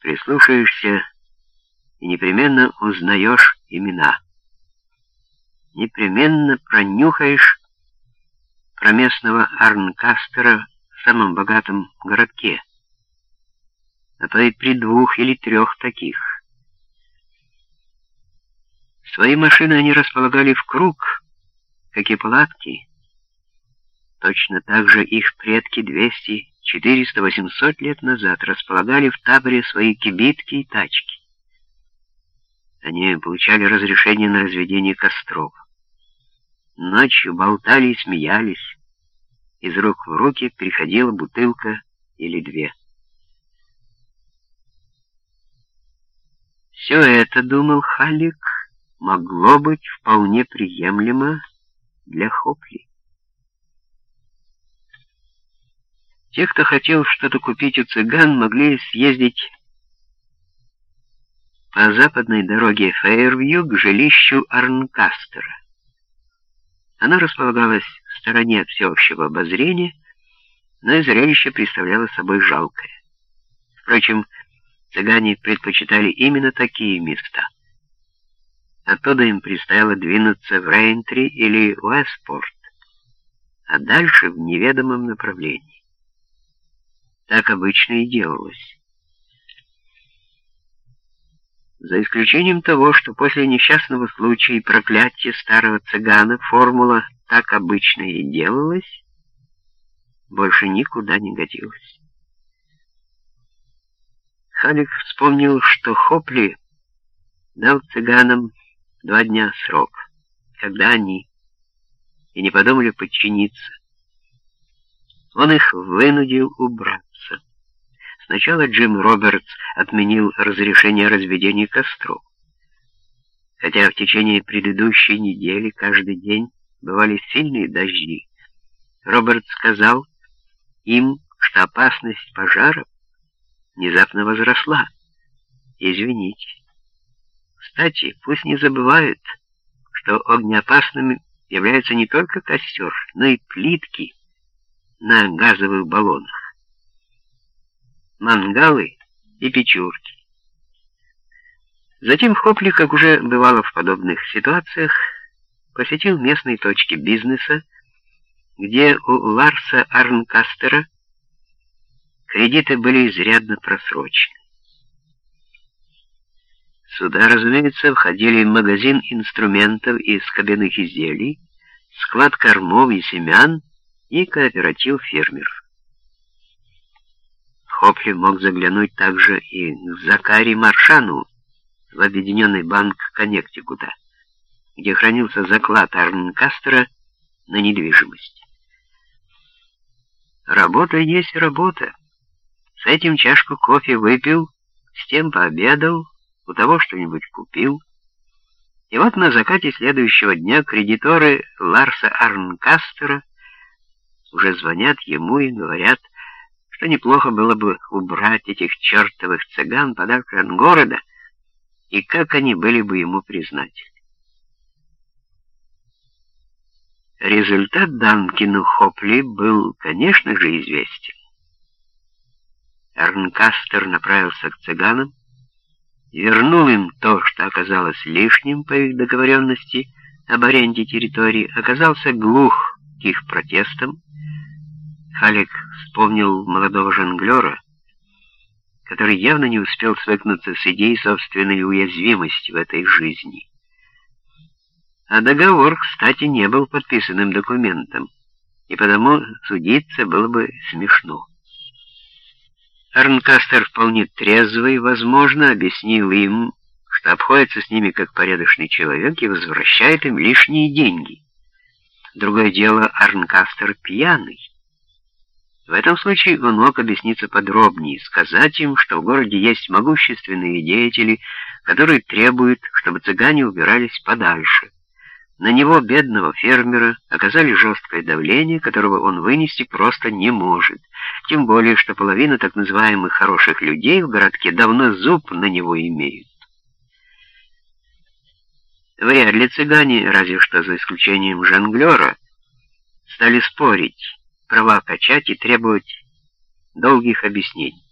прислушаешься и непременно узнаешь имена. Непременно пронюхаешь про местного Арнкастера в самом богатом городке, а то и при двух или трех таких. Свои машины они располагали в круг, как и палатки. Точно так же их предки 200, 400, 800 лет назад располагали в таборе свои кибитки и тачки. Они получали разрешение на разведение костров. Ночью болтали и смеялись. Из рук в руки переходила бутылка или две. Все это, думал Халик, могло быть вполне приемлемо для Хопли. Те, кто хотел что-то купить у цыган, могли съездить по западной дороге Фейервью к жилищу Арнкастера. Она располагалась в стороне от всеобщего обозрения, но и зрелище представляло собой жалкое. Впрочем, цыгане предпочитали именно такие места. Оттуда им предстояло двинуться в Рейнтри или Уэстпорт, а дальше в неведомом направлении. Так обычно и делалось. За исключением того, что после несчастного случая и проклятия старого цыгана формула так обычно и делалась, больше никуда не годилась. Халик вспомнил, что Хопли дал цыганам два дня срок, когда они и не подумали подчиниться. Он их вынудил убраться. Сначала Джим Робертс отменил разрешение о разведении костров. Хотя в течение предыдущей недели каждый день бывали сильные дожди, Роберт сказал им, что опасность пожаров внезапно возросла. Извините. Кстати, пусть не забывают, что огнеопасными являются не только костер, но и плитки на газовых баллонах мангалы и печурки. Затем Хопли, как уже бывало в подобных ситуациях, посетил местные точки бизнеса, где у Ларса Арнкастера кредиты были изрядно просрочены. Сюда, разумеется, входили магазин инструментов из кабинных изделий, склад кормов и семян и кооператив фермеров. Хопли мог заглянуть также и к Закари Маршану в Объединенный банк Коннектикута, где хранился заклад Арнкастера на недвижимость. Работа есть работа. С этим чашку кофе выпил, с тем пообедал, у того что-нибудь купил. И вот на закате следующего дня кредиторы Ларса Арнкастера уже звонят ему и говорят, что неплохо было бы убрать этих чертовых цыган подальше от города, и как они были бы ему признательны. Результат Данкину Хопли был, конечно же, известен. Эрнкастер направился к цыганам, вернул им то, что оказалось лишним по их договоренности об аренде территории, оказался глух к их протестам, Халик вспомнил молодого жонглера, который явно не успел свыкнуться с идеей собственной уязвимости в этой жизни. А договор, кстати, не был подписанным документом, и потому судиться было бы смешно. Арнкастер вполне трезвый, возможно, объяснил им, что обходится с ними как порядочный человек и возвращает им лишние деньги. Другое дело, Арнкастер пьяный. В этом случае он мог объясниться подробнее, сказать им, что в городе есть могущественные деятели, которые требуют, чтобы цыгане убирались подальше. На него, бедного фермера, оказали жесткое давление, которого он вынести просто не может. Тем более, что половина так называемых хороших людей в городке давно зуб на него имеют. Вряд ли цыгане, разве что за исключением жонглера, стали спорить, права качать и требовать долгих объяснений.